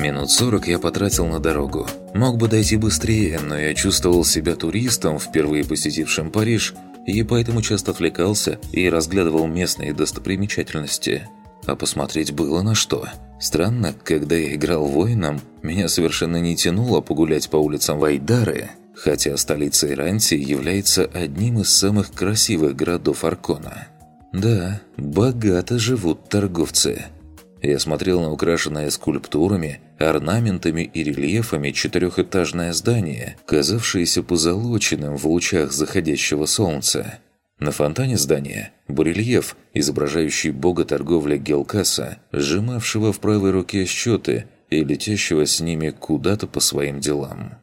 Минут сорок я потратил на дорогу. Мог бы дойти быстрее, но я чувствовал себя туристом, впервые посетившим Париж, и поэтому часто отвлекался и разглядывал местные достопримечательности. А посмотреть было на что. Странно, когда я играл воином, меня совершенно не тянуло погулять по улицам Вайдары, хотя столица Иранти является одним из самых красивых городов Аркона. Да, богато живут торговцы. Я смотрел на украшенное скульптурами, орнаментами и рельефами четырехэтажное здание, казавшееся позолоченным в лучах заходящего солнца. На фонтане здания – барельеф, изображающий бога торговли Гелкаса, сжимавшего в правой руке счеты и летящего с ними куда-то по своим делам.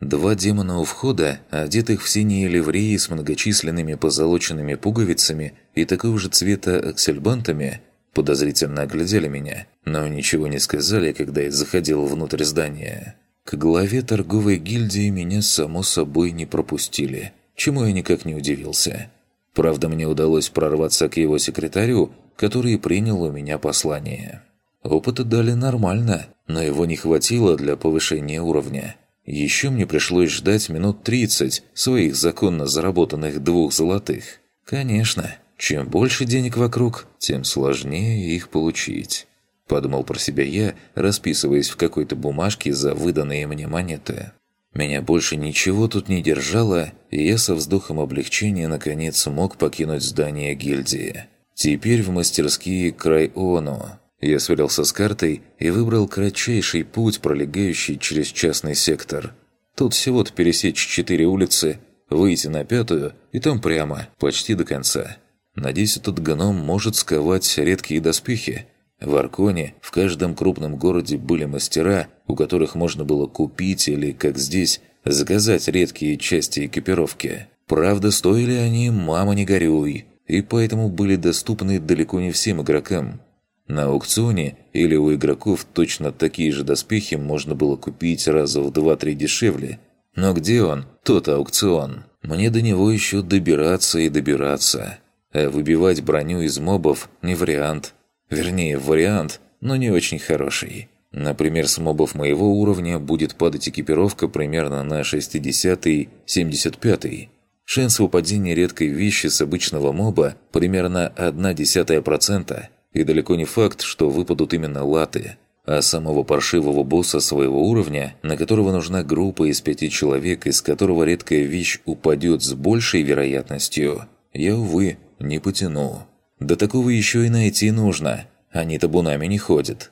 Два демона у входа, одетых в синие ливреи с многочисленными позолоченными пуговицами и такого же цвета аксельбантами – подозрительно оглядели меня, но ничего не сказали, когда я заходил внутрь здания. К главе торговой гильдии меня, само собой, не пропустили, чему я никак не удивился. Правда, мне удалось прорваться к его секретарю, который принял у меня послание. Опыта дали нормально, но его не хватило для повышения уровня. Еще мне пришлось ждать минут 30 своих законно заработанных двух золотых. Конечно, чем больше денег вокруг, тем сложнее их получить. Подумал про себя я, расписываясь в какой-то бумажке за выданные мне монеты. Меня больше ничего тут не держало, и я со вздохом облегчения наконец смог покинуть здание гильдии. Теперь в мастерские край Ону. Я сверился с картой и выбрал кратчайший путь, пролегающий через частный сектор. Тут всего-то пересечь четыре улицы, выйти на пятую и там прямо, почти до конца. Надеюсь, этот гном может сковать редкие доспехи. В Арконе в каждом крупном городе были мастера, у которых можно было купить или, как здесь, заказать редкие части экипировки. Правда, стоили они «мама не горюй», и поэтому были доступны далеко не всем игрокам. На аукционе или у игроков точно такие же доспехи можно было купить раза в 2-3 дешевле. Но где он, тот аукцион? Мне до него еще добираться и добираться. А выбивать броню из мобов не вариант. Вернее, вариант, но не очень хороший. Например, с мобов моего уровня будет падать экипировка примерно на 60-75. Шанс выпадения редкой вещи с обычного моба примерно 0,1%. И далеко не факт, что выпадут именно латы. А самого паршивого босса своего уровня, на которого нужна группа из пяти человек, из которого редкая вещь упадет с большей вероятностью, я, увы, не потяну. Да такого еще и найти нужно. Они табунами не ходят.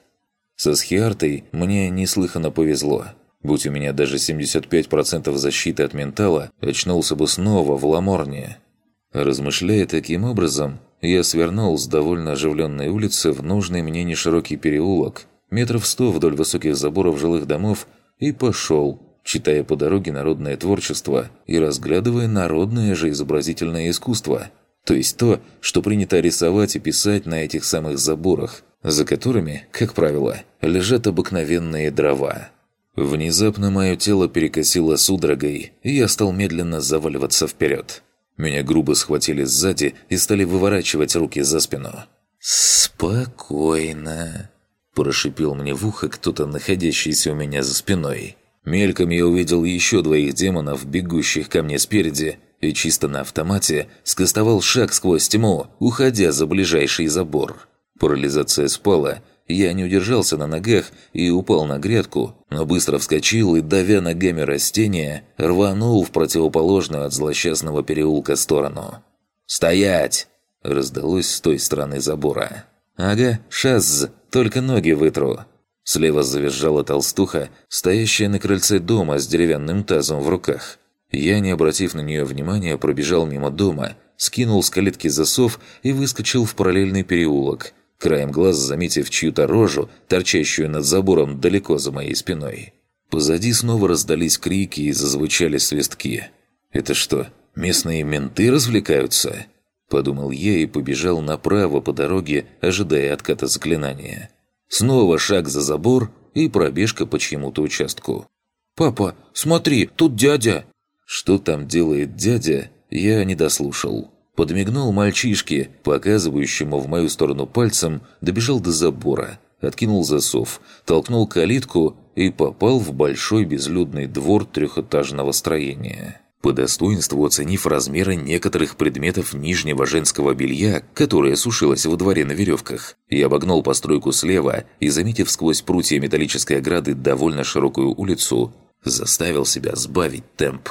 Со Схиартой мне неслыханно повезло. Будь у меня даже 75% защиты от ментала, очнулся бы снова в Ламорне. Размышляя таким образом, я свернул с довольно оживленной улицы в нужный мне неширокий переулок, метров сто вдоль высоких заборов жилых домов, и пошел, читая по дороге народное творчество и разглядывая народное же изобразительное искусство – то есть то, что принято рисовать и писать на этих самых заборах, за которыми, как правило, лежат обыкновенные дрова. Внезапно мое тело перекосило судорогой, и я стал медленно заваливаться вперед. Меня грубо схватили сзади и стали выворачивать руки за спину. «Спокойно», – прошипел мне в ухо кто-то, находящийся у меня за спиной. Мельком я увидел еще двоих демонов, бегущих ко мне спереди, и чисто на автомате скостовал шаг сквозь тьму, уходя за ближайший забор. Парализация спала, я не удержался на ногах и упал на грядку, но быстро вскочил и, давя ногами растения, рванул в противоположную от злосчастного переулка сторону. «Стоять!» – раздалось с той стороны забора. «Ага, шазз, только ноги вытру». Слева завизжала толстуха, стоящая на крыльце дома с деревянным тазом в руках. Я, не обратив на нее внимания, пробежал мимо дома, скинул с калитки засов и выскочил в параллельный переулок, краем глаз заметив чью-то рожу, торчащую над забором далеко за моей спиной. Позади снова раздались крики и зазвучали свистки. «Это что, местные менты развлекаются?» Подумал я и побежал направо по дороге, ожидая отката заклинания. Снова шаг за забор и пробежка по чьему-то участку. «Папа, смотри, тут дядя!» Что там делает дядя, я не дослушал. Подмигнул мальчишке, показывающему в мою сторону пальцем, добежал до забора, откинул засов, толкнул калитку и попал в большой безлюдный двор трехэтажного строения. По достоинству оценив размеры некоторых предметов нижнего женского белья, которое сушилось во дворе на веревках, я обогнул постройку слева и, заметив сквозь прутья металлической ограды довольно широкую улицу, заставил себя сбавить темп.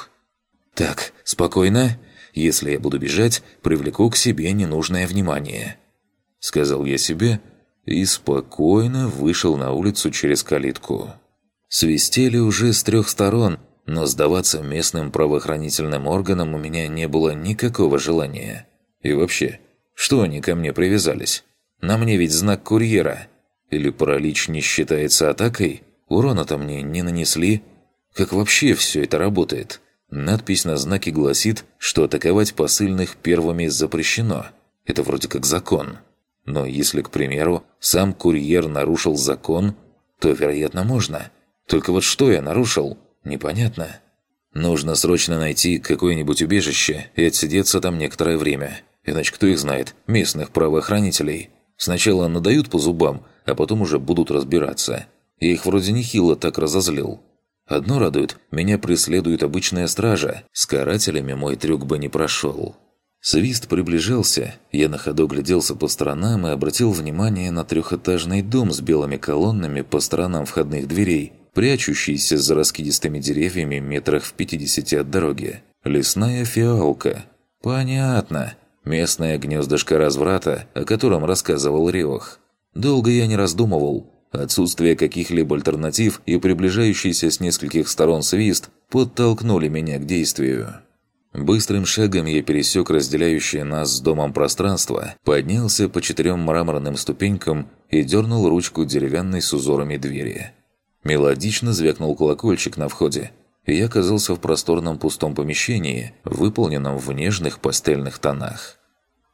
«Так, спокойно. Если я буду бежать, привлеку к себе ненужное внимание», — сказал я себе и спокойно вышел на улицу через калитку. Свистели уже с трех сторон, но сдаваться местным правоохранительным органам у меня не было никакого желания. И вообще, что они ко мне привязались? На мне ведь знак курьера. Или паралич не считается атакой? Урона-то мне не нанесли. Как вообще все это работает? Надпись на знаке гласит, что атаковать посыльных первыми запрещено. Это вроде как закон. Но если, к примеру, сам курьер нарушил закон, то, вероятно, можно. Только вот что я нарушил, непонятно. Нужно срочно найти какое-нибудь убежище и отсидеться там некоторое время. Иначе кто их знает, местных правоохранителей. Сначала надают по зубам, а потом уже будут разбираться. Я их вроде нехило так разозлил. Одно радует, меня преследует обычная стража. С карателями мой трюк бы не прошел. Свист приближался, я на ходу гляделся по сторонам и обратил внимание на трехэтажный дом с белыми колоннами по сторонам входных дверей, прячущийся за раскидистыми деревьями метрах в 50 от дороги. Лесная фиалка. Понятно. Местное гнездышко разврата, о котором рассказывал Риох. Долго я не раздумывал. Отсутствие каких-либо альтернатив и приближающийся с нескольких сторон свист подтолкнули меня к действию. Быстрым шагом я пересек разделяющее нас с домом пространство, поднялся по четырем мраморным ступенькам и дернул ручку деревянной с узорами двери. Мелодично звякнул колокольчик на входе, и я оказался в просторном пустом помещении, выполненном в нежных пастельных тонах.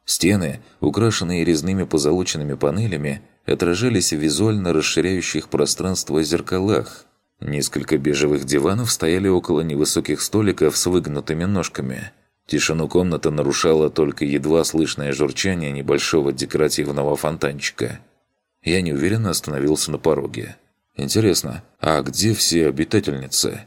Стены, украшенные резными позолоченными панелями, отражались в визуально расширяющих пространство зеркалах. Несколько бежевых диванов стояли около невысоких столиков с выгнутыми ножками. Тишину комнаты нарушало только едва слышное журчание небольшого декоративного фонтанчика. Я неуверенно остановился на пороге. Интересно, а где все обитательницы?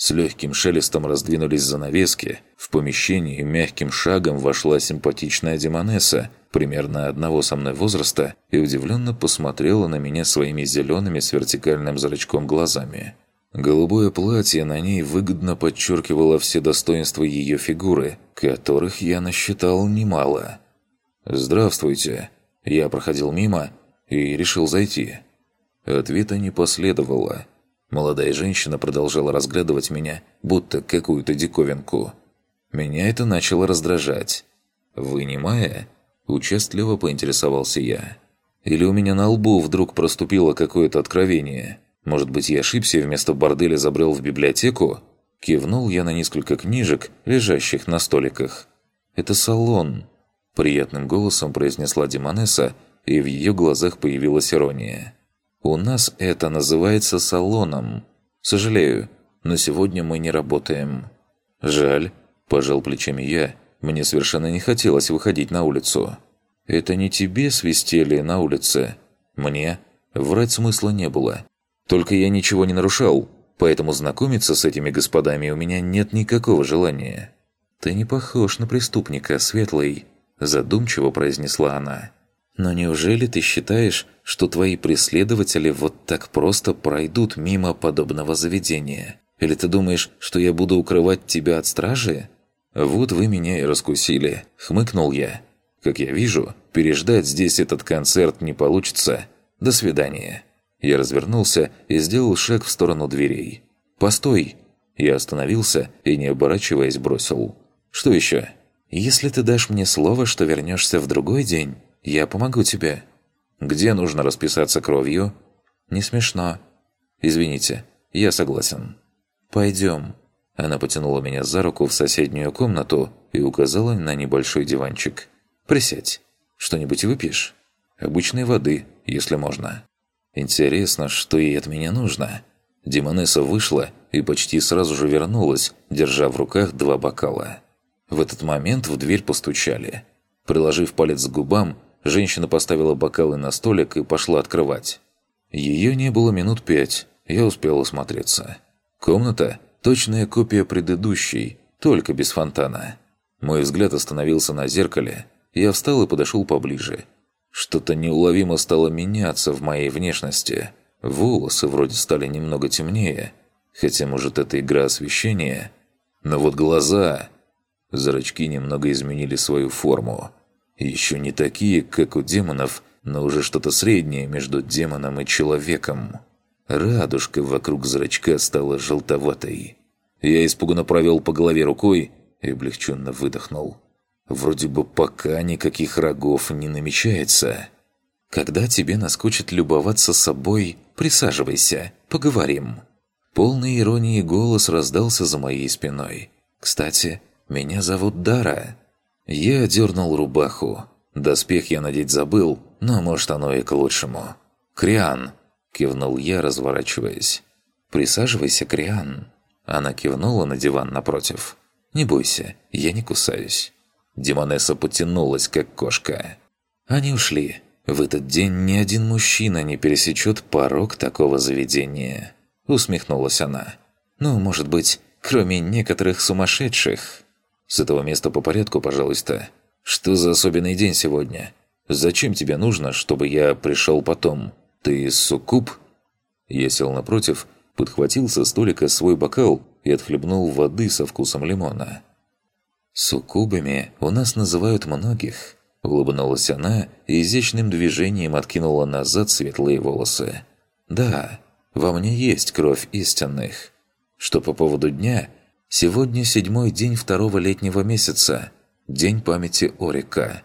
С легким шелестом раздвинулись занавески. В помещении мягким шагом вошла симпатичная демонесса, примерно одного со мной возраста, и удивленно посмотрела на меня своими зелеными с вертикальным зрачком глазами. Голубое платье на ней выгодно подчеркивало все достоинства ее фигуры, которых я насчитал немало. «Здравствуйте!» Я проходил мимо и решил зайти. Ответа не последовало. Молодая женщина продолжала разглядывать меня, будто какую-то диковинку. Меня это начало раздражать. Вынимая, участливо поинтересовался я. Или у меня на лбу вдруг проступило какое-то откровение? Может быть, я ошибся и вместо борделя забрел в библиотеку? Кивнул я на несколько книжек, лежащих на столиках. «Это салон», – приятным голосом произнесла Димонеса, и в ее глазах появилась ирония. У нас это называется салоном. Сожалею, но сегодня мы не работаем. Жаль, пожал плечами я. Мне совершенно не хотелось выходить на улицу. Это не тебе свистели на улице. Мне врать смысла не было. Только я ничего не нарушал, поэтому знакомиться с этими господами у меня нет никакого желания. Ты не похож на преступника, Светлый, задумчиво произнесла она. Но неужели ты считаешь, что твои преследователи вот так просто пройдут мимо подобного заведения? Или ты думаешь, что я буду укрывать тебя от стражи? Вот вы меня и раскусили, хмыкнул я. Как я вижу, переждать здесь этот концерт не получится. До свидания. Я развернулся и сделал шаг в сторону дверей. «Постой!» Я остановился и, не оборачиваясь, бросил. «Что еще?» «Если ты дашь мне слово, что вернешься в другой день, я помогу тебе». «Где нужно расписаться кровью?» «Не смешно». «Извините, я согласен». «Пойдем». Она потянула меня за руку в соседнюю комнату и указала на небольшой диванчик. «Присядь. Что-нибудь выпьешь?» «Обычной воды, если можно». «Интересно, что ей от меня нужно?» Демонесса вышла и почти сразу же вернулась, держа в руках два бокала. В этот момент в дверь постучали. Приложив палец к губам, Женщина поставила бокалы на столик и пошла открывать. Ее не было минут пять, я успел осмотреться. Комната – точная копия предыдущей, только без фонтана. Мой взгляд остановился на зеркале, я встал и подошел поближе. Что-то неуловимо стало меняться в моей внешности. Волосы вроде стали немного темнее, хотя, может, это игра освещения. Но вот глаза... Зрачки немного изменили свою форму. Еще не такие, как у демонов, но уже что-то среднее между демоном и человеком. Радужка вокруг зрачка стала желтоватой. Я испуганно провел по голове рукой и облегченно выдохнул. Вроде бы пока никаких рогов не намечается. Когда тебе наскучит любоваться собой, присаживайся, поговорим. Полный иронии голос раздался за моей спиной. «Кстати, меня зовут Дара». Я дернул рубаху. Доспех я надеть забыл, но может оно и к лучшему. «Криан!» – кивнул я, разворачиваясь. «Присаживайся, Криан!» Она кивнула на диван напротив. «Не бойся, я не кусаюсь». Демонесса потянулась, как кошка. Они ушли. В этот день ни один мужчина не пересечет порог такого заведения. Усмехнулась она. «Ну, может быть, кроме некоторых сумасшедших?» «С этого места по порядку, пожалуйста. Что за особенный день сегодня? Зачем тебе нужно, чтобы я пришел потом? Ты суккуб?» Я сел напротив, подхватил со столика свой бокал и отхлебнул воды со вкусом лимона. «Суккубами у нас называют многих», – улыбнулась она и изящным движением откинула назад светлые волосы. «Да, во мне есть кровь истинных. Что по поводу дня? Сегодня седьмой день второго летнего месяца, день памяти Орика.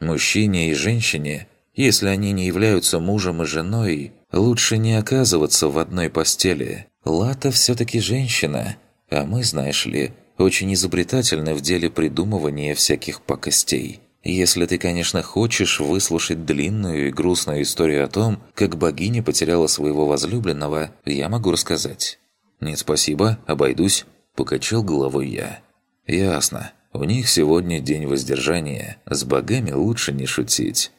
Мужчине и женщине, если они не являются мужем и женой, лучше не оказываться в одной постели. Лата все-таки женщина, а мы, знаешь ли, очень изобретательны в деле придумывания всяких пакостей. Если ты, конечно, хочешь выслушать длинную и грустную историю о том, как богиня потеряла своего возлюбленного, я могу рассказать. «Нет, спасибо, обойдусь», – покачал головой я. «Ясно. У них сегодня день воздержания. С богами лучше не шутить.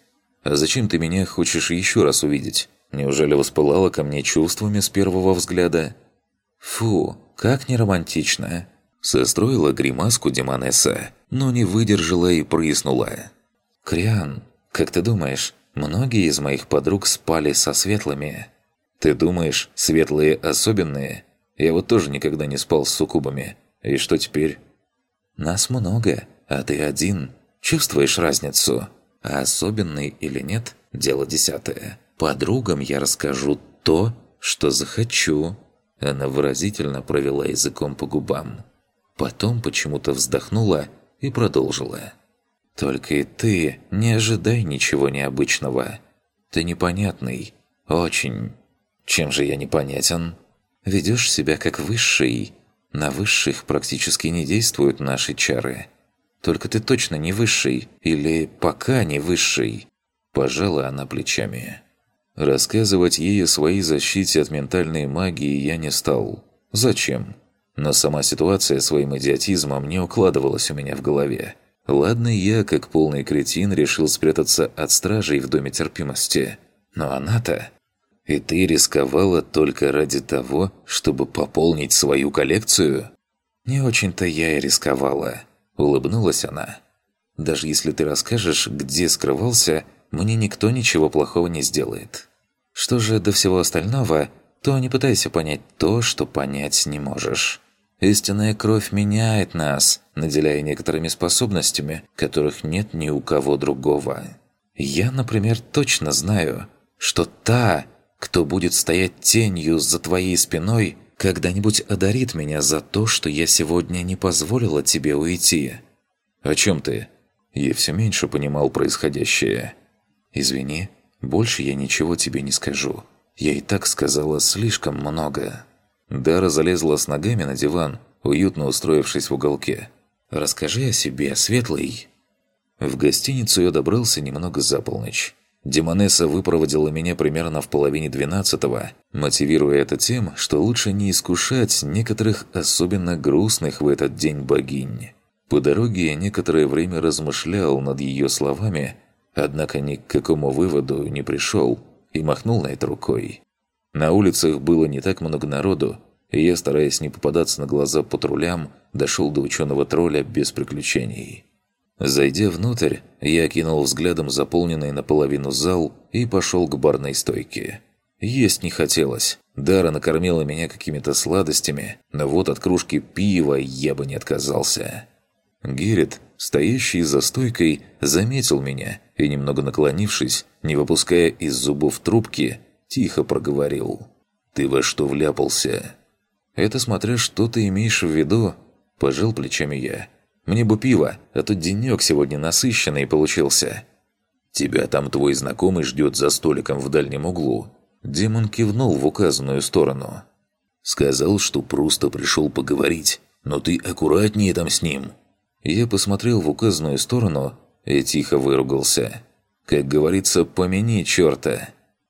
А зачем ты меня хочешь еще раз увидеть? Неужели воспылала ко мне чувствами с первого взгляда?» «Фу, как неромантично!» Состроила гримаску Демонесса, но не выдержала и прыснула. «Криан, как ты думаешь, многие из моих подруг спали со светлыми?» «Ты думаешь, светлые особенные? Я вот тоже никогда не спал с суккубами. И что теперь?» «Нас много, а ты один. Чувствуешь разницу? А особенный или нет – дело десятое. Подругам я расскажу то, что захочу». Она выразительно провела языком по губам. Потом почему-то вздохнула и продолжила. «Только и ты не ожидай ничего необычного. Ты непонятный. Очень. Чем же я непонятен? Ведешь себя как высший. На высших практически не действуют наши чары. Только ты точно не высший. Или пока не высший». Пожала она плечами. Рассказывать ей о своей защите от ментальной магии я не стал. Зачем? Но сама ситуация своим идиотизмом не укладывалась у меня в голове. Ладно, я, как полный кретин, решил спрятаться от стражей в Доме терпимости. Но она-то... И ты рисковала только ради того, чтобы пополнить свою коллекцию? Не очень-то я и рисковала. Улыбнулась она. Даже если ты расскажешь, где скрывался, мне никто ничего плохого не сделает. Что же до всего остального, то не пытайся понять то, что понять не можешь. Истинная кровь меняет нас, наделяя некоторыми способностями, которых нет ни у кого другого. Я, например, точно знаю, что та, кто будет стоять тенью за твоей спиной, когда-нибудь одарит меня за то, что я сегодня не позволила тебе уйти. О чем ты? Я все меньше понимал происходящее. Извини, больше я ничего тебе не скажу. Я и так сказала слишком много. Дара залезла с ногами на диван, уютно устроившись в уголке. «Расскажи о себе, Светлый». В гостиницу я добрался немного за полночь. Демонесса выпроводила меня примерно в половине двенадцатого, мотивируя это тем, что лучше не искушать некоторых особенно грустных в этот день богинь. По дороге я некоторое время размышлял над ее словами, однако ни к какому выводу не пришел и махнул на это рукой. На улицах было не так много народу, и я, стараясь не попадаться на глаза патрулям, дошел до ученого тролля без приключений. Зайдя внутрь, я окинул взглядом заполненный наполовину зал и пошел к барной стойке. Есть не хотелось. Дара накормила меня какими-то сладостями, но вот от кружки пива я бы не отказался. Геррит, стоящий за стойкой, заметил меня и, немного наклонившись, не выпуская из зубов трубки, тихо проговорил. «Ты во что вляпался?» «Это смотря что ты имеешь в виду», – пожал плечами я. «Мне бы пиво, а то денек сегодня насыщенный получился». «Тебя там твой знакомый ждет за столиком в дальнем углу». Демон кивнул в указанную сторону. «Сказал, что просто пришел поговорить, но ты аккуратнее там с ним». Я посмотрел в указанную сторону и тихо выругался. Как говорится, помяни черта.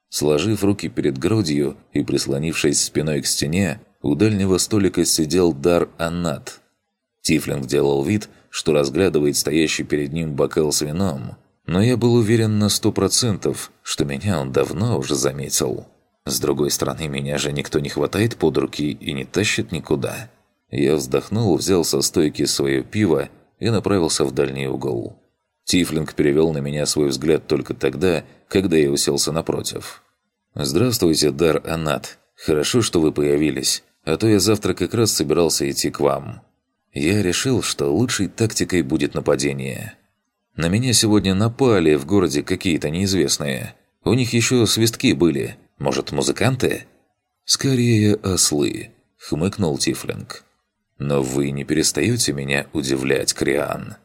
Сложив руки перед грудью и прислонившись спиной к стене, у дальнего столика сидел Дар Аннат. Тифлинг делал вид, что разглядывает стоящий перед ним бокал с вином, но я был уверен на сто процентов, что меня он давно уже заметил. С другой стороны, меня же никто не хватает под руки и не тащит никуда. Я вздохнул, взял со стойки свое пиво и направился в дальний угол. Тифлинг перевел на меня свой взгляд только тогда, когда я уселся напротив. «Здравствуйте, Дар Анат. Хорошо, что вы появились а то я завтра как раз собирался идти к вам. Я решил, что лучшей тактикой будет нападение. На меня сегодня напали в городе какие-то неизвестные. У них еще свистки были. Может, музыканты? Скорее, ослы, хмыкнул Тифлинг. Но вы не перестаете меня удивлять, Криан.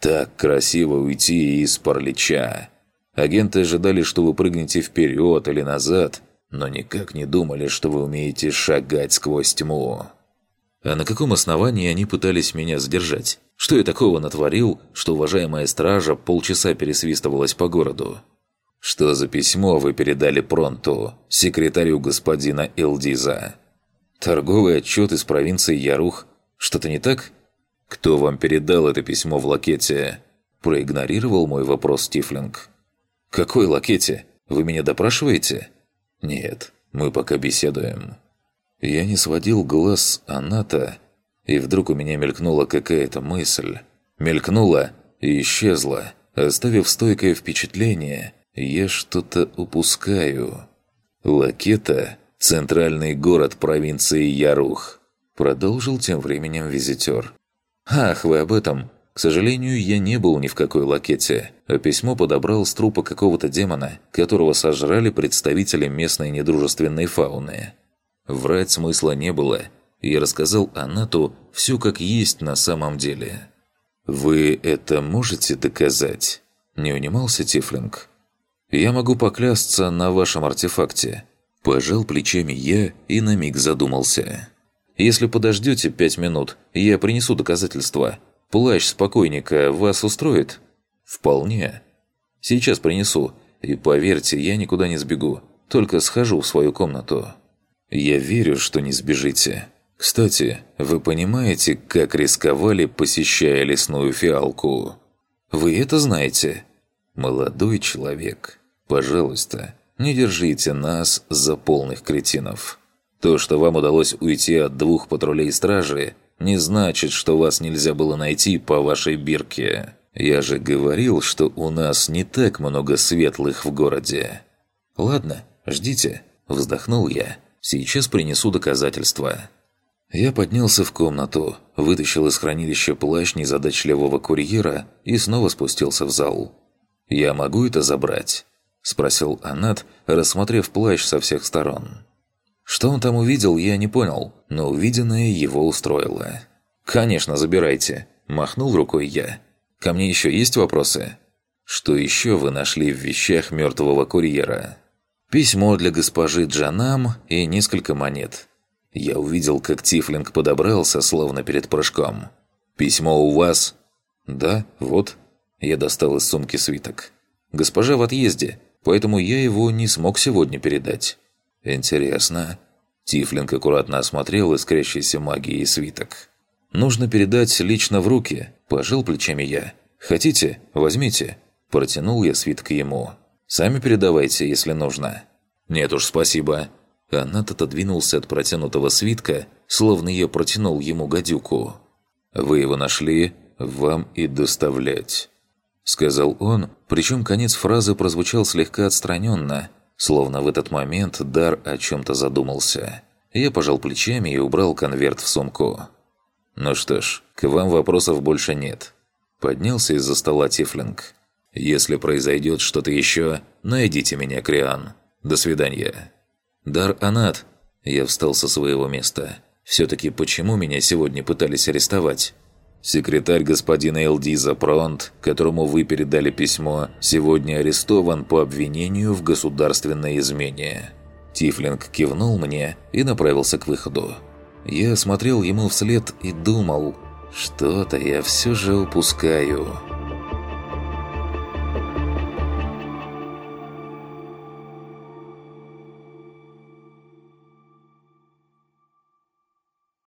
Так красиво уйти из паралича. Агенты ожидали, что вы прыгнете вперед или назад, но никак не думали, что вы умеете шагать сквозь тьму. А на каком основании они пытались меня задержать? Что я такого натворил, что уважаемая стража полчаса пересвистывалась по городу? Что за письмо вы передали Пронту, секретарю господина Элдиза? Торговый отчет из провинции Ярух. Что-то не так? Кто вам передал это письмо в лакете? Проигнорировал мой вопрос Тифлинг. Какой лакете? Вы меня допрашиваете? «Нет, мы пока беседуем». Я не сводил глаз с Аната, и вдруг у меня мелькнула какая-то мысль. Мелькнула и исчезла, оставив стойкое впечатление «я что-то упускаю». Лакета – центральный город провинции Ярух. Продолжил тем временем визитер. «Ах, вы об этом. К сожалению, я не был ни в какой лакете, а письмо подобрал с трупа какого-то демона, которого сожрали представители местной недружественной фауны. Врать смысла не было. Я рассказал Анату все как есть на самом деле. «Вы это можете доказать?» Не унимался Тифлинг. «Я могу поклясться на вашем артефакте». Пожал плечами я и на миг задумался. «Если подождете пять минут, я принесу доказательства, Плащ спокойника вас устроит? Вполне. Сейчас принесу. И поверьте, я никуда не сбегу. Только схожу в свою комнату. Я верю, что не сбежите. Кстати, вы понимаете, как рисковали, посещая лесную фиалку? Вы это знаете? Молодой человек, пожалуйста, не держите нас за полных кретинов. То, что вам удалось уйти от двух патрулей стражи – не значит, что вас нельзя было найти по вашей бирке. Я же говорил, что у нас не так много светлых в городе. Ладно, ждите, вздохнул я. Сейчас принесу доказательства. Я поднялся в комнату, вытащил из хранилища плащ незадачливого курьера и снова спустился в зал. «Я могу это забрать?» – спросил Анат, рассмотрев плащ со всех сторон. Что он там увидел, я не понял, но увиденное его устроило. «Конечно, забирайте», – махнул рукой я. «Ко мне еще есть вопросы?» «Что еще вы нашли в вещах мертвого курьера?» «Письмо для госпожи Джанам и несколько монет». Я увидел, как Тифлинг подобрался, словно перед прыжком. «Письмо у вас?» «Да, вот». Я достал из сумки свиток. «Госпожа в отъезде, поэтому я его не смог сегодня передать». «Интересно». Тифлинг аккуратно осмотрел искрящийся магией свиток. «Нужно передать лично в руки», – пожал плечами я. «Хотите? Возьмите». Протянул я свиток ему. «Сами передавайте, если нужно». «Нет уж, спасибо». Анат отодвинулся от протянутого свитка, словно я протянул ему гадюку. «Вы его нашли? Вам и доставлять», — сказал он, причем конец фразы прозвучал слегка отстраненно, словно в этот момент Дар о чем-то задумался. Я пожал плечами и убрал конверт в сумку. «Ну что ж, к вам вопросов больше нет». Поднялся из-за стола Тифлинг. «Если произойдет что-то еще, найдите меня, Криан. До свидания». «Дар Анат!» Я встал со своего места. «Все-таки почему меня сегодня пытались арестовать?» Секретарь господина Элдиза Пронт, которому вы передали письмо, сегодня арестован по обвинению в государственной измене. Тифлинг кивнул мне и направился к выходу. Я смотрел ему вслед и думал, что-то я все же упускаю.